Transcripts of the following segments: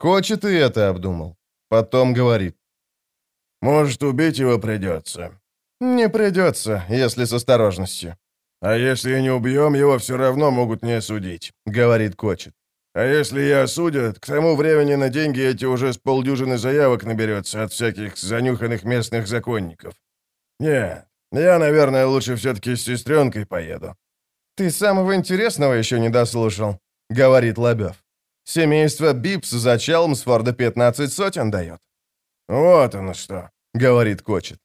Кочет и это обдумал. Потом говорит. «Может, убить его придется». «Не придется, если с осторожностью». «А если не убьем, его все равно могут не осудить», — говорит Кочет. «А если и осудят, к тому времени на деньги эти уже с полдюжины заявок наберется от всяких занюханных местных законников. Нет, я, наверное, лучше все-таки с сестренкой поеду». «Ты самого интересного еще не дослушал», — говорит Лобев. «Семейство Бипс за Челмсфорда 15 сотен дает». «Вот оно что», — говорит Кочет.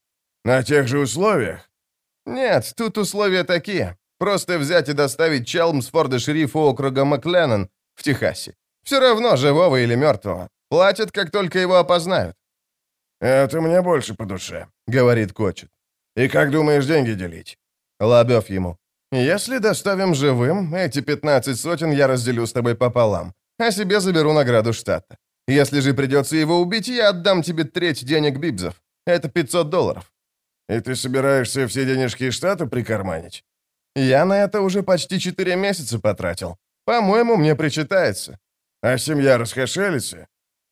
«На тех же условиях?» «Нет, тут условия такие. Просто взять и доставить Челмсфорда шерифу округа Макленнон в Техасе. Все равно, живого или мертвого. Платят, как только его опознают». «Это мне больше по душе», — говорит Кочет. «И как думаешь деньги делить?» Лобев ему. «Если доставим живым, эти 15 сотен я разделю с тобой пополам, а себе заберу награду штата. Если же придется его убить, я отдам тебе треть денег Бибзов. Это 500 долларов». «И ты собираешься все денежки штата прикарманить?» «Я на это уже почти 4 месяца потратил. По-моему, мне причитается». «А семья расхошелится?»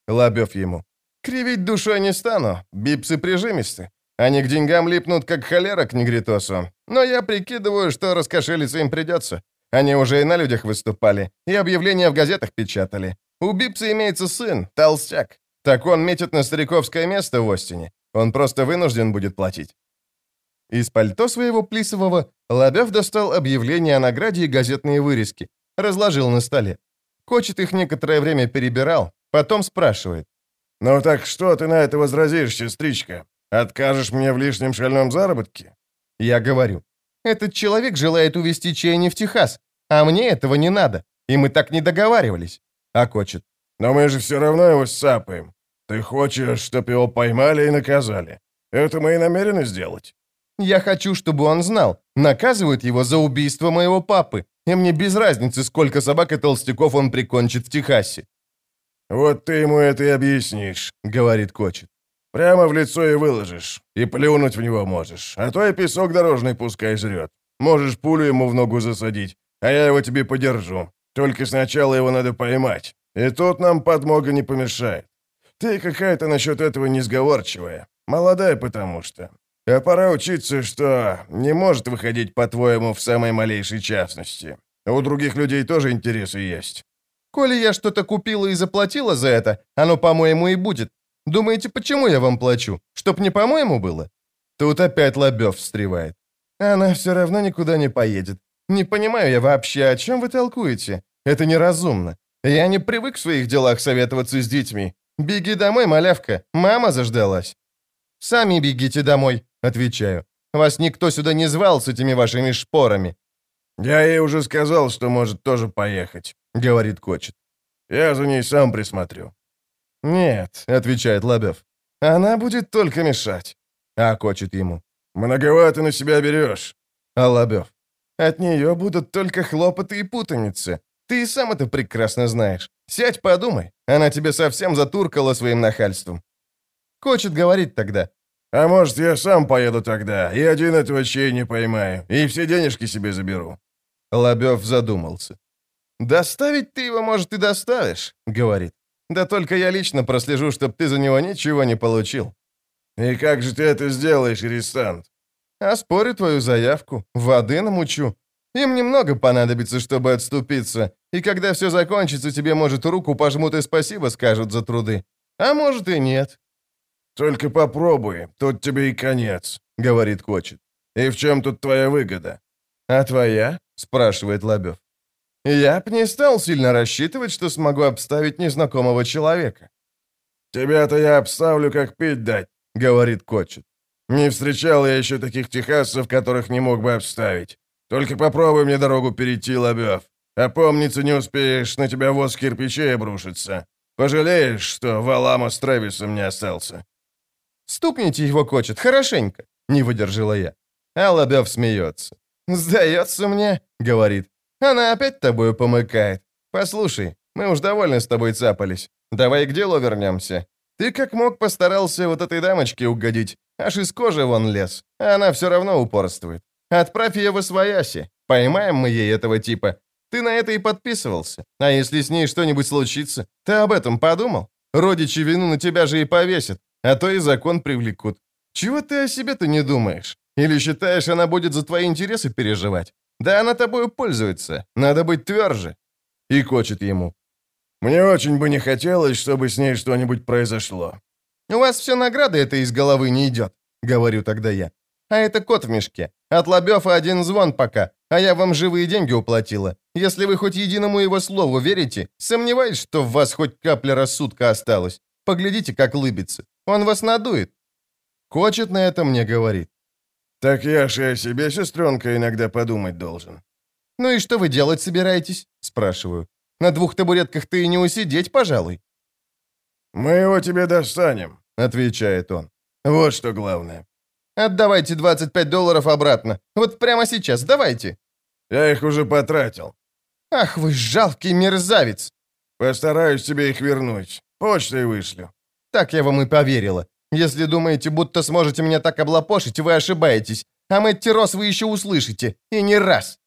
Лобев ему. «Кривить душой не стану. Бипсы прижимисты. Они к деньгам липнут, как холера к негритосу. Но я прикидываю, что раскошелиться им придется. Они уже и на людях выступали, и объявления в газетах печатали. У Бипса имеется сын, толстяк. Так он метит на стариковское место в Остине. Он просто вынужден будет платить». Из пальто своего Плисового Лобев достал объявление о награде и газетные вырезки. Разложил на столе. Кочет их некоторое время перебирал, потом спрашивает. «Ну так что ты на это возразишь, сестричка? Откажешь мне в лишнем шальном заработке?» Я говорю. «Этот человек желает увезти Чейни в Техас, а мне этого не надо, и мы так не договаривались». А Кочет. «Но мы же все равно его сапаем. Ты хочешь, чтобы его поймали и наказали. Это мы и намерены сделать». «Я хочу, чтобы он знал. Наказывают его за убийство моего папы, и мне без разницы, сколько собак и толстяков он прикончит в Техасе». «Вот ты ему это и объяснишь», — говорит Кочет. «Прямо в лицо и выложишь, и плюнуть в него можешь, а то и песок дорожный пускай жрет. Можешь пулю ему в ногу засадить, а я его тебе подержу. Только сначала его надо поймать, и тут нам подмога не помешает. Ты какая-то насчет этого несговорчивая, молодая потому что. А пора учиться, что не может выходить, по-твоему, в самой малейшей частности. У других людей тоже интересы есть. Коли я что-то купила и заплатила за это, оно, по-моему, и будет. Думаете, почему я вам плачу? Чтоб не по-моему было? Тут опять Лобёв встревает. Она все равно никуда не поедет. Не понимаю я вообще, о чем вы толкуете. Это неразумно. Я не привык в своих делах советоваться с детьми. Беги домой, малявка. Мама заждалась. Сами бегите домой, отвечаю. Вас никто сюда не звал с этими вашими шпорами. Я ей уже сказал, что может тоже поехать, говорит Кочет. Я за ней сам присмотрю. Нет, отвечает Лобев. Она будет только мешать. А Кочет ему. Многовато на себя берешь. А Лобев. От нее будут только хлопоты и путаницы. Ты и сам это прекрасно знаешь. Сядь, подумай. Она тебе совсем затуркала своим нахальством. Кочет говорит тогда. А может, я сам поеду тогда, и один этого чей не поймаю, и все денежки себе заберу. Лобев задумался. «Доставить ты его, может, и доставишь», — говорит. «Да только я лично прослежу, чтобы ты за него ничего не получил». «И как же ты это сделаешь, арестант?» «Оспорю твою заявку, воды намучу. Им немного понадобится, чтобы отступиться, и когда все закончится, тебе, может, руку пожмут и спасибо скажут за труды. А может и нет». «Только попробуй, тут тебе и конец», — говорит Кочет. «И в чем тут твоя выгода?» «А твоя?» — спрашивает Лобев. «Я б не стал сильно рассчитывать, что смогу обставить незнакомого человека». «Тебя-то я обставлю, как пить дать», — говорит Кочет. «Не встречал я еще таких техасцев, которых не мог бы обставить. Только попробуй мне дорогу перейти, Лобев. Опомниться не успеешь, на тебя воз кирпичей обрушится. Пожалеешь, что Валама с Трэвисом не остался». «Стукните его, Кочет, хорошенько», — не выдержала я. А Лобев смеется. «Сдается мне», — говорит. «Она опять тобою помыкает. Послушай, мы уж довольно с тобой цапались. Давай к делу вернемся. Ты как мог постарался вот этой дамочке угодить. Аж из кожи вон лез. А она все равно упорствует. Отправь ее в освояси. Поймаем мы ей этого типа. Ты на это и подписывался. А если с ней что-нибудь случится, ты об этом подумал? Родичи вину на тебя же и повесят, а то и закон привлекут. Чего ты о себе-то не думаешь? Или считаешь, она будет за твои интересы переживать? Да она тобою пользуется. Надо быть тверже. И кочет ему. Мне очень бы не хотелось, чтобы с ней что-нибудь произошло. У вас все награды это из головы не идет, говорю тогда я. А это кот в мешке. От Лобёва один звон пока, а я вам живые деньги уплатила. Если вы хоть единому его слову верите, сомневаюсь, что в вас хоть капля рассудка осталась. Поглядите, как лыбится. Он вас надует. Кочет на это мне говорит. Так я же о себе, сестренка, иногда подумать должен. «Ну и что вы делать собираетесь?» – спрашиваю. «На двух табуретках ты и не усидеть, пожалуй». «Мы его тебе достанем», — отвечает он. «Вот что главное». «Отдавайте 25 долларов обратно. Вот прямо сейчас, давайте». «Я их уже потратил». «Ах вы жалкий мерзавец!» «Постараюсь тебе их вернуть. Почтой вышлю». «Так я вам и поверила. Если думаете, будто сможете меня так облапошить, вы ошибаетесь. А Мэтти Рос вы еще услышите. И не раз».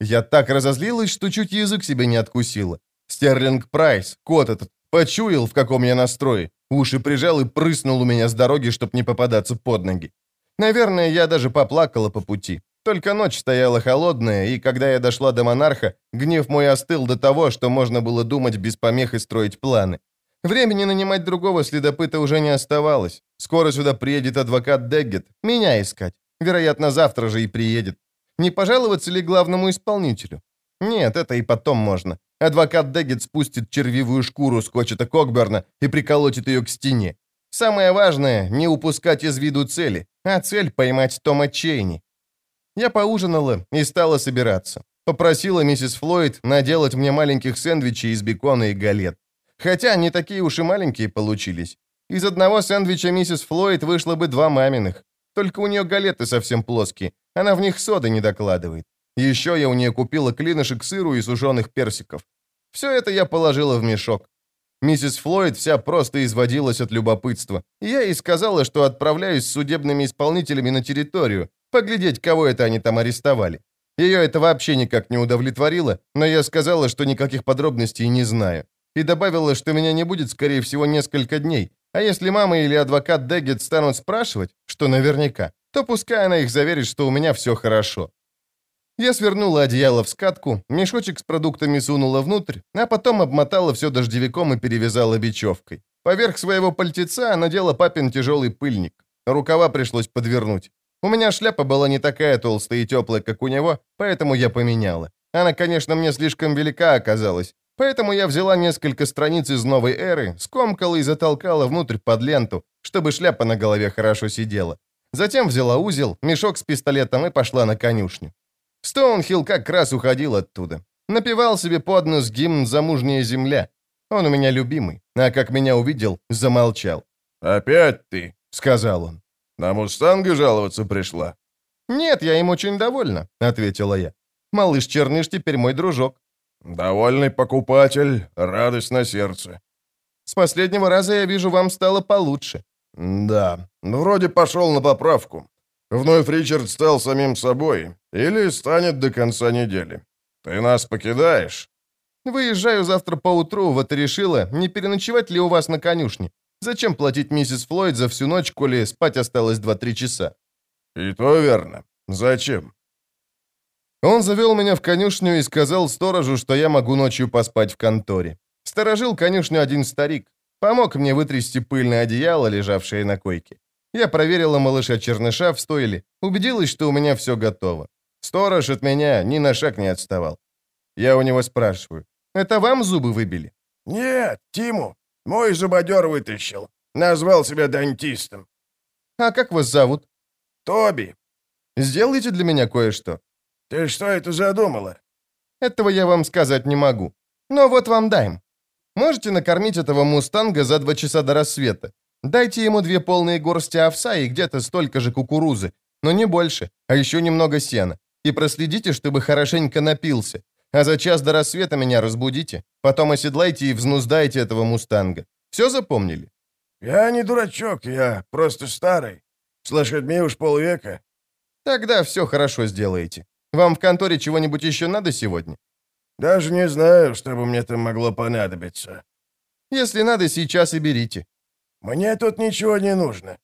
Я так разозлилась, что чуть язык себе не откусила. Стерлинг Прайс, кот этот, почуял, в каком я настрое. Уши прижал и прыснул у меня с дороги, чтоб не попадаться под ноги. Наверное, я даже поплакала по пути. Только ночь стояла холодная, и когда я дошла до монарха, гнев мой остыл до того, что можно было думать без помех и строить планы. Времени нанимать другого следопыта уже не оставалось. Скоро сюда приедет адвокат Деггет, меня искать. Вероятно, завтра же и приедет. Не пожаловаться ли главному исполнителю? Нет, это и потом можно. Адвокат Деггет спустит червивую шкуру с Кочета Кокберна и приколотит ее к стене. Самое важное — не упускать из виду цели, а цель — поймать Тома Чейни. Я поужинала и стала собираться. Попросила миссис Флойд наделать мне маленьких сэндвичей из бекона и галет. Хотя не такие уж и маленькие получились. Из одного сэндвича миссис Флойд вышло бы два маминых. Только у нее галеты совсем плоские, она в них соды не докладывает. Еще я у нее купила клинышек сыру и сушеных персиков. Все это я положила в мешок. Миссис Флойд вся просто изводилась от любопытства. И я ей сказала, что отправляюсь с судебными исполнителями на территорию, поглядеть, кого это они там арестовали. Ее это вообще никак не удовлетворило, но я сказала, что никаких подробностей не знаю. И добавила, что меня не будет, скорее всего, несколько дней. А если мама или адвокат Деггет станут спрашивать, что наверняка, то пускай она их заверит, что у меня все хорошо. Я свернула одеяло в скатку, мешочек с продуктами сунула внутрь, а потом обмотала все дождевиком и перевязала бечевкой. Поверх своего пальтеца надела папин тяжелый пыльник. Рукава пришлось подвернуть. У меня шляпа была не такая толстая и теплая, как у него, поэтому я поменяла. Она, конечно, мне слишком велика оказалась, поэтому я взяла несколько страниц из новой эры, скомкала и затолкала внутрь под ленту, чтобы шляпа на голове хорошо сидела. Затем взяла узел, мешок с пистолетом и пошла на конюшню. Стоунхилл как раз уходил оттуда. Напевал себе под нос гимн «Замужняя земля». Он у меня любимый, а как меня увидел, замолчал. «Опять ты», — сказал он. «На мустанга жаловаться пришла?» «Нет, я им очень довольна», — ответила я. «Малыш Черныш теперь мой дружок». «Довольный покупатель, радость на сердце». «С последнего раза, я вижу, вам стало получше». «Да, вроде пошел на поправку. Вновь Ричард стал самим собой. Или станет до конца недели. Ты нас покидаешь?» «Выезжаю завтра поутру, вот и решила, не переночевать ли у вас на конюшне. Зачем платить миссис Флойд за всю ночь, коли спать осталось 2-3 часа?» «И то верно. Зачем?» Он завел меня в конюшню и сказал сторожу, что я могу ночью поспать в конторе. Сторожил конюшню один старик. Помог мне вытрясти пыльное одеяло, лежавшее на койке. Я проверила малыша Черныша в стойле, убедилась, что у меня все готово. Сторож от меня ни на шаг не отставал. Я у него спрашиваю, «Это вам зубы выбили?» «Нет, Тиму. Мой зубодер вытащил. Назвал себя дантистом». «А как вас зовут?» «Тоби». «Сделайте для меня кое-что». «Ты что это задумала?» «Этого я вам сказать не могу. Но вот вам дайм. Можете накормить этого мустанга за два часа до рассвета. Дайте ему две полные горсти овса и где-то столько же кукурузы, но не больше, а еще немного сена. И проследите, чтобы хорошенько напился. А за час до рассвета меня разбудите. Потом оседлайте и взнуздайте этого мустанга. Все запомнили?» «Я не дурачок, я просто старый. С лошадьми уж полвека». «Тогда все хорошо сделаете. Вам в конторе чего-нибудь еще надо сегодня?» «Даже не знаю, что бы мне там могло понадобиться». Если надо, сейчас и берите». «Мне тут ничего не нужно.